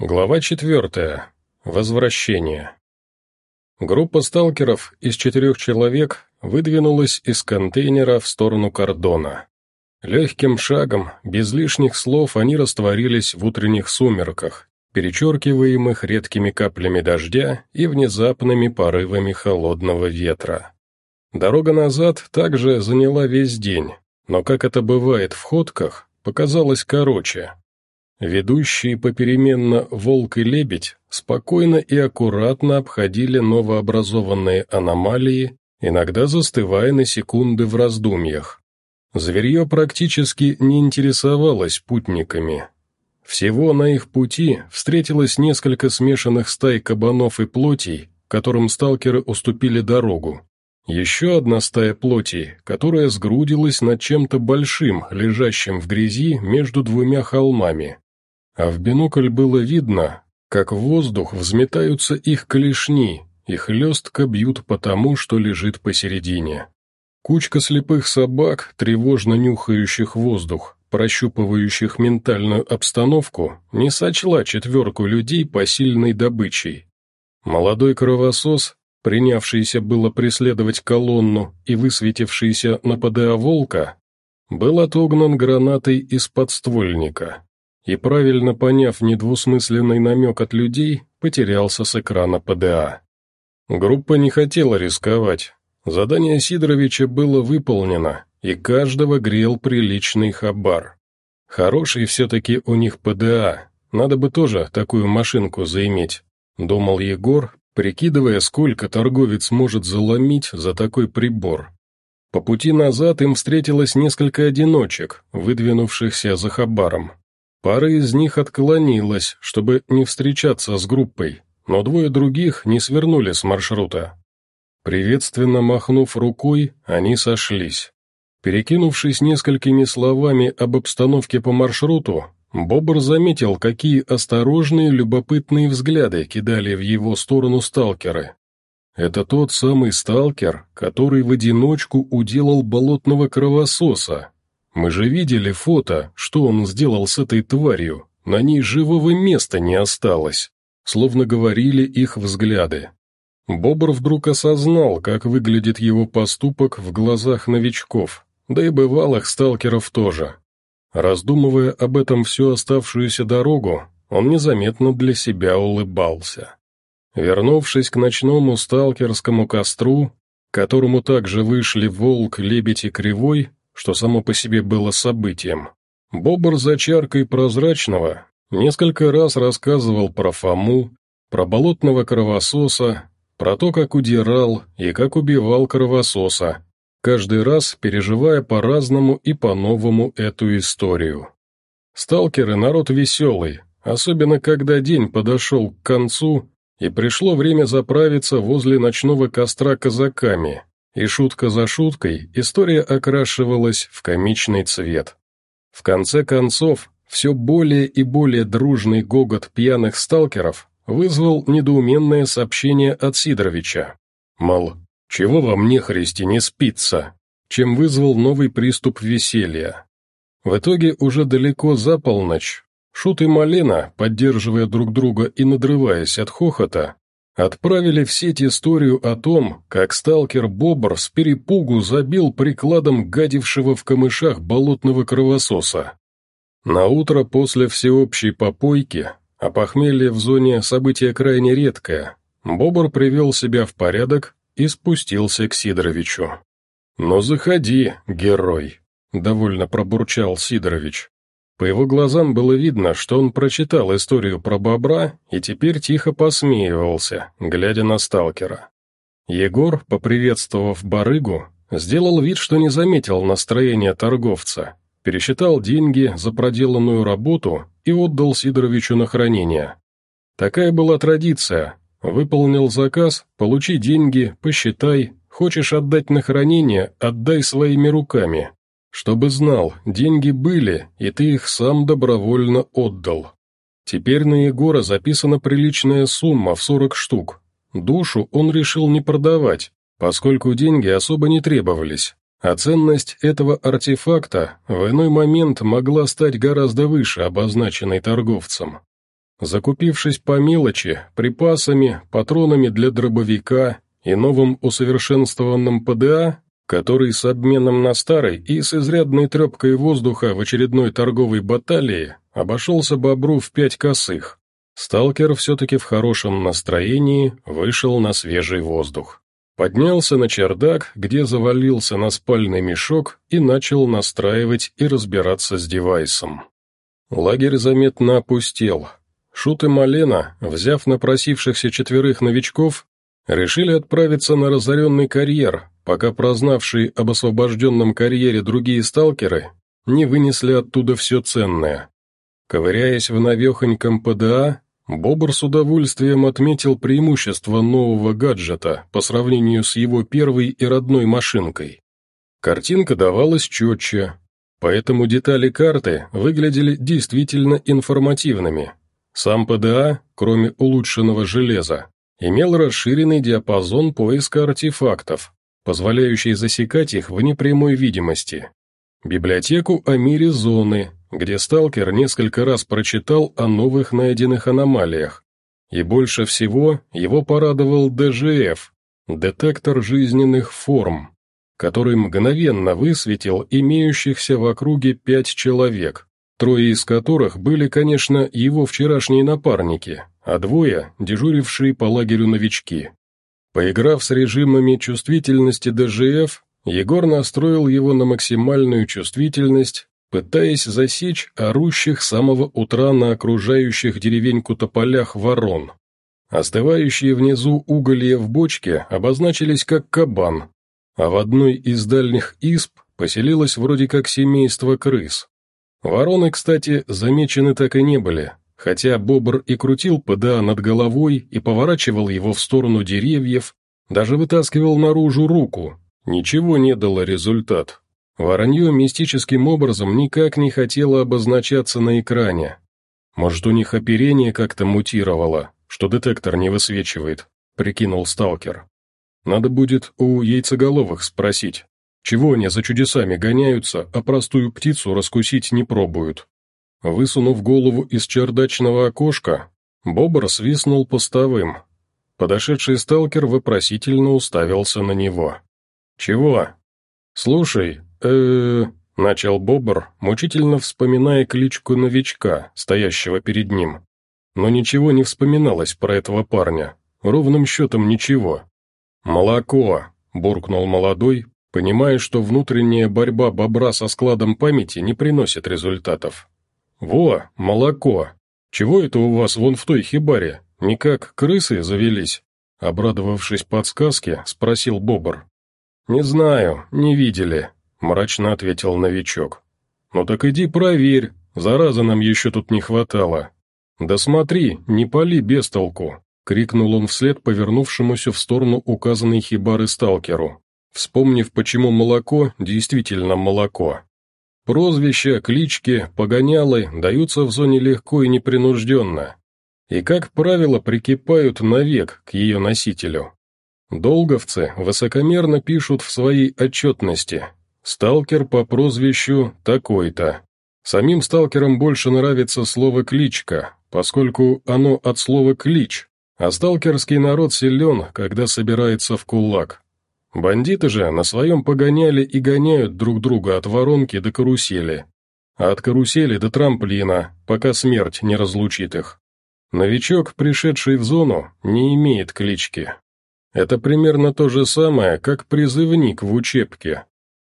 Глава четвертая. Возвращение. Группа сталкеров из четырех человек выдвинулась из контейнера в сторону кордона. Легким шагом, без лишних слов, они растворились в утренних сумерках, перечеркиваемых редкими каплями дождя и внезапными порывами холодного ветра. Дорога назад также заняла весь день, но, как это бывает в ходках, показалась короче, Ведущие попеременно «Волк» и «Лебедь» спокойно и аккуратно обходили новообразованные аномалии, иногда застывая на секунды в раздумьях. Зверье практически не интересовалось путниками. Всего на их пути встретилось несколько смешанных стай кабанов и плотей, которым сталкеры уступили дорогу. Еще одна стая плотей, которая сгрудилась над чем-то большим, лежащим в грязи между двумя холмами а в бинокль было видно, как в воздух взметаются их клешни и хлестко бьют по тому, что лежит посередине. Кучка слепых собак, тревожно нюхающих воздух, прощупывающих ментальную обстановку, не сочла четверку людей посильной добычей. Молодой кровосос, принявшийся было преследовать колонну и высветившийся на ПДА «Волка», был отогнан гранатой из подствольника и, правильно поняв недвусмысленный намек от людей, потерялся с экрана ПДА. Группа не хотела рисковать. Задание Сидоровича было выполнено, и каждого грел приличный хабар. Хороший все-таки у них ПДА, надо бы тоже такую машинку заиметь, думал Егор, прикидывая, сколько торговец может заломить за такой прибор. По пути назад им встретилось несколько одиночек, выдвинувшихся за хабаром. Пара из них отклонилась, чтобы не встречаться с группой, но двое других не свернули с маршрута. Приветственно махнув рукой, они сошлись. Перекинувшись несколькими словами об обстановке по маршруту, Бобр заметил, какие осторожные любопытные взгляды кидали в его сторону сталкеры. Это тот самый сталкер, который в одиночку уделал болотного кровососа, мы же видели фото, что он сделал с этой тварью. На ней живого места не осталось. Словно говорили их взгляды. Бобр вдруг осознал, как выглядит его поступок в глазах новичков, да и бывалых сталкеров тоже. Раздумывая об этом всю оставшуюся дорогу, он незаметно для себя улыбался. Вернувшись к ночному сталкерскому костру, которому также вышли волк, лебедь и кривой, что само по себе было событием. Бобр за чаркой прозрачного несколько раз рассказывал про Фому, про болотного кровососа, про то, как удирал и как убивал кровососа, каждый раз переживая по-разному и по-новому эту историю. Сталкеры — народ веселый, особенно когда день подошел к концу и пришло время заправиться возле ночного костра казаками, и шутка за шуткой история окрашивалась в комичный цвет. В конце концов, все более и более дружный гогот пьяных сталкеров вызвал недоуменное сообщение от Сидоровича. Мол, чего вам нехристи не спится? Чем вызвал новый приступ веселья. В итоге уже далеко за полночь Шут и Малена, поддерживая друг друга и надрываясь от хохота, Отправили в сеть историю о том, как сталкер-бобр с перепугу забил прикладом гадившего в камышах болотного кровососа. На утро после всеобщей попойки, а похмелье в зоне события крайне редкое, бобр привел себя в порядок и спустился к Сидоровичу. «Ну заходи, герой», — довольно пробурчал Сидорович. По его глазам было видно, что он прочитал историю про бобра и теперь тихо посмеивался, глядя на сталкера. Егор, поприветствовав барыгу, сделал вид, что не заметил настроения торговца, пересчитал деньги за проделанную работу и отдал Сидоровичу на хранение. Такая была традиция. Выполнил заказ, получи деньги, посчитай, хочешь отдать на хранение, отдай своими руками, чтобы знал, деньги были, и ты их сам добровольно отдал. Теперь на Егора записана приличная сумма в 40 штук. Душу он решил не продавать, поскольку деньги особо не требовались, а ценность этого артефакта в иной момент могла стать гораздо выше обозначенной торговцем. Закупившись по мелочи, припасами, патронами для дробовика и новым усовершенствованным ПДА, который с обменом на старый и с изрядной трепкой воздуха в очередной торговой баталии обошелся бобру в пять косых. Сталкер все-таки в хорошем настроении вышел на свежий воздух. Поднялся на чердак, где завалился на спальный мешок и начал настраивать и разбираться с девайсом. Лагерь заметно опустел, Шут и Малена, взяв напросившихся четверых новичков, решили отправиться на разоренный карьер, пока прознавшие об освобожденном карьере другие сталкеры не вынесли оттуда все ценное. Ковыряясь в навехоньком ПДА, Бобр с удовольствием отметил преимущество нового гаджета по сравнению с его первой и родной машинкой. Картинка давалась четче, поэтому детали карты выглядели действительно информативными, сам ПДА, кроме улучшенного железа, имел расширенный диапазон поиска артефактов, позволяющий засекать их в непрямой видимости. Библиотеку о мире зоны, где сталкер несколько раз прочитал о новых найденных аномалиях. И больше всего его порадовал ДЖФ, детектор жизненных форм, который мгновенно высветил имеющихся в округе пять человек, трое из которых были, конечно, его вчерашние напарники, а двое – дежурившие по лагерю новички. Поиграв с режимами чувствительности ДЖФ, Егор настроил его на максимальную чувствительность, пытаясь засечь орущих с самого утра на окружающих деревеньку тополях ворон. Остывающие внизу уголья в бочке обозначились как кабан, а в одной из дальних исп поселилось вроде как семейство крыс. Вороны, кстати, замечены так и не были, хотя бобр и крутил ПДА над головой и поворачивал его в сторону деревьев, даже вытаскивал наружу руку. Ничего не дало результат. Воронье мистическим образом никак не хотело обозначаться на экране. Может, у них оперение как-то мутировало, что детектор не высвечивает, прикинул сталкер. Надо будет у яйцеголовых спросить. Чего они за чудесами гоняются, а простую птицу раскусить не пробуют? Высунув голову из чердачного окошка, Бобр свистнул постовым. Подошедший сталкер вопросительно уставился на него. «Чего?» «Слушай, э, начал Бобр, мучительно вспоминая кличку новичка, стоящего перед ним. Но ничего не вспоминалось про этого парня. Ровным счетом ничего. «Молоко!» – буркнул молодой, понимая, что внутренняя борьба бобра со складом памяти не приносит результатов. «Во, молоко! Чего это у вас вон в той хибаре? Никак крысы завелись?» Обрадовавшись подсказке, спросил бобр. «Не знаю, не видели», — мрачно ответил новичок. «Ну так иди проверь, зараза нам еще тут не хватало». «Да смотри, не пали без толку», — крикнул он вслед повернувшемуся в сторону указанной хибары сталкеру вспомнив, почему молоко действительно молоко. Прозвища, клички, погонялы даются в зоне легко и непринужденно, и, как правило, прикипают навек к ее носителю. Долговцы высокомерно пишут в своей отчетности «Сталкер по прозвищу такой-то». Самим сталкерам больше нравится слово «кличка», поскольку оно от слова «клич», а сталкерский народ силен, когда собирается в кулак. Бандиты же на своем погоняли и гоняют друг друга от воронки до карусели, а от карусели до трамплина, пока смерть не разлучит их. Новичок, пришедший в зону, не имеет клички. Это примерно то же самое, как призывник в учебке.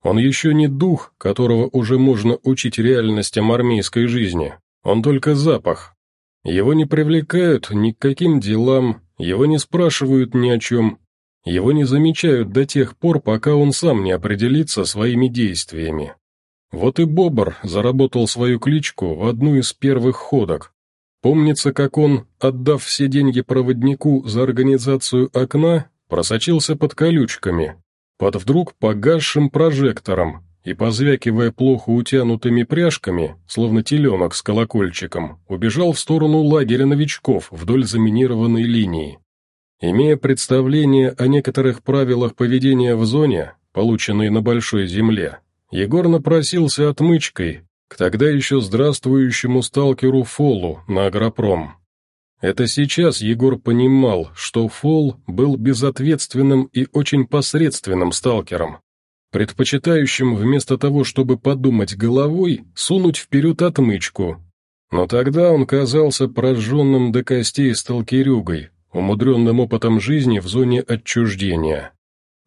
Он еще не дух, которого уже можно учить реальностям армейской жизни, он только запах. Его не привлекают ни к каким делам, его не спрашивают ни о чем, его не замечают до тех пор, пока он сам не определится своими действиями. Вот и Бобр заработал свою кличку в одну из первых ходок. Помнится, как он, отдав все деньги проводнику за организацию окна, просочился под колючками, под вдруг погасшим прожектором и, позвякивая плохо утянутыми пряжками, словно теленок с колокольчиком, убежал в сторону лагеря новичков вдоль заминированной линии. Имея представление о некоторых правилах поведения в зоне, полученной на Большой Земле, Егор напросился отмычкой к тогда еще здравствующему сталкеру Фолу на агропром. Это сейчас Егор понимал, что Фол был безответственным и очень посредственным сталкером, предпочитающим вместо того, чтобы подумать головой, сунуть вперед отмычку. Но тогда он казался прожженным до костей сталкерюгой, умудренным опытом жизни в зоне отчуждения.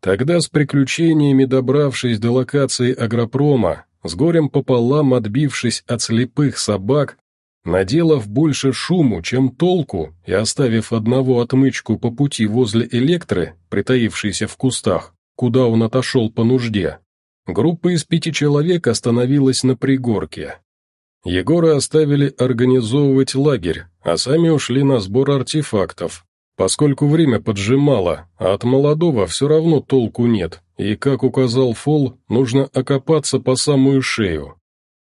Тогда с приключениями добравшись до локации агропрома, с горем пополам отбившись от слепых собак, наделав больше шуму, чем толку, и оставив одного отмычку по пути возле электры, притаившейся в кустах, куда он отошел по нужде, группа из пяти человек остановилась на пригорке. Егора оставили организовывать лагерь, а сами ушли на сбор артефактов, поскольку время поджимало, а от молодого все равно толку нет, и, как указал Фол, нужно окопаться по самую шею.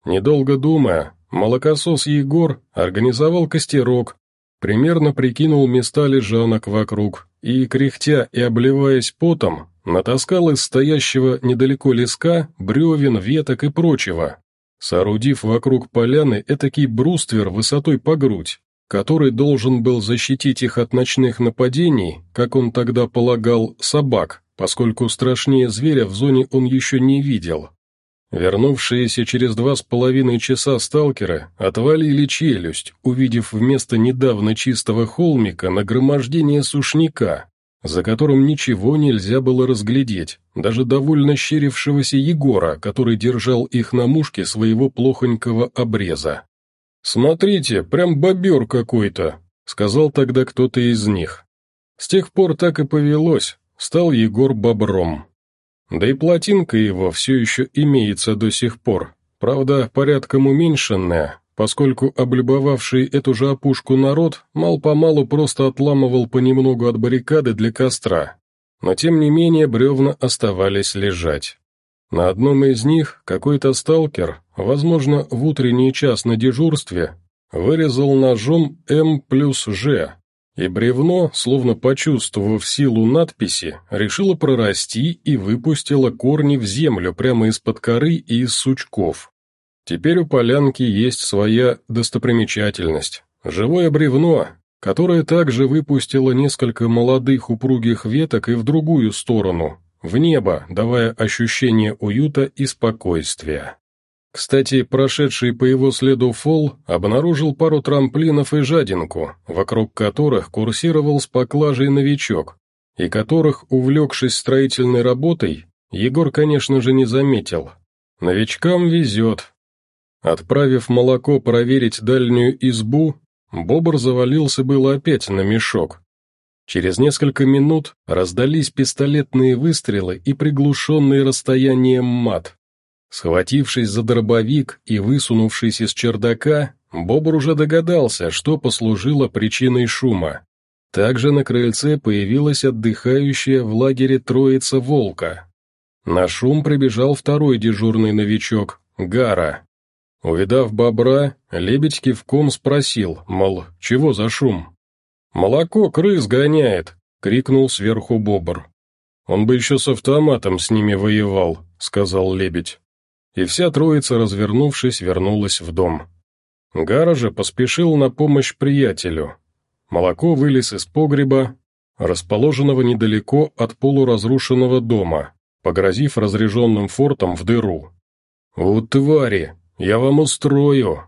Недолго думая, молокосос Егор организовал костерок, примерно прикинул места лежанок вокруг и, кряхтя и обливаясь потом, натаскал из стоящего недалеко леска бревен, веток и прочего, соорудив вокруг поляны этакий бруствер высотой по грудь, который должен был защитить их от ночных нападений, как он тогда полагал, собак, поскольку страшнее зверя в зоне он еще не видел. Вернувшиеся через два с половиной часа сталкеры отвалили челюсть, увидев вместо недавно чистого холмика нагромождение сушняка, за которым ничего нельзя было разглядеть, даже довольно щерившегося Егора, который держал их на мушке своего плохонького обреза. «Смотрите, прям бобер какой-то», — сказал тогда кто-то из них. С тех пор так и повелось, стал Егор бобром. Да и плотинка его все еще имеется до сих пор, правда, порядком уменьшенная, поскольку облюбовавший эту же опушку народ мал-помалу просто отламывал понемногу от баррикады для костра, но тем не менее бревна оставались лежать. На одном из них какой-то сталкер, возможно, в утренний час на дежурстве, вырезал ножом «М плюс Ж», и бревно, словно почувствовав силу надписи, решило прорасти и выпустило корни в землю прямо из-под коры и из сучков. Теперь у полянки есть своя достопримечательность – живое бревно, которое также выпустило несколько молодых упругих веток и в другую сторону, в небо, давая ощущение уюта и спокойствия. Кстати, прошедший по его следу фол обнаружил пару трамплинов и жадинку, вокруг которых курсировал с поклажей новичок, и которых, увлекшись строительной работой, Егор, конечно же, не заметил. Новичкам везет. Отправив молоко проверить дальнюю избу, Бобр завалился было опять на мешок. Через несколько минут раздались пистолетные выстрелы и приглушенный расстоянием мат. Схватившись за дробовик и высунувшись из чердака, Бобр уже догадался, что послужило причиной шума. Также на крыльце появилась отдыхающая в лагере троица волка. На шум прибежал второй дежурный новичок, Гара. Увидав бобра, лебедь кивком спросил, мол, чего за шум? «Молоко крыс гоняет!» — крикнул сверху бобр. «Он бы еще с автоматом с ними воевал», — сказал лебедь и вся троица, развернувшись, вернулась в дом. Гара же поспешил на помощь приятелю. Молоко вылез из погреба, расположенного недалеко от полуразрушенного дома, погрозив разряженным фортом в дыру. «У твари! Я вам устрою!»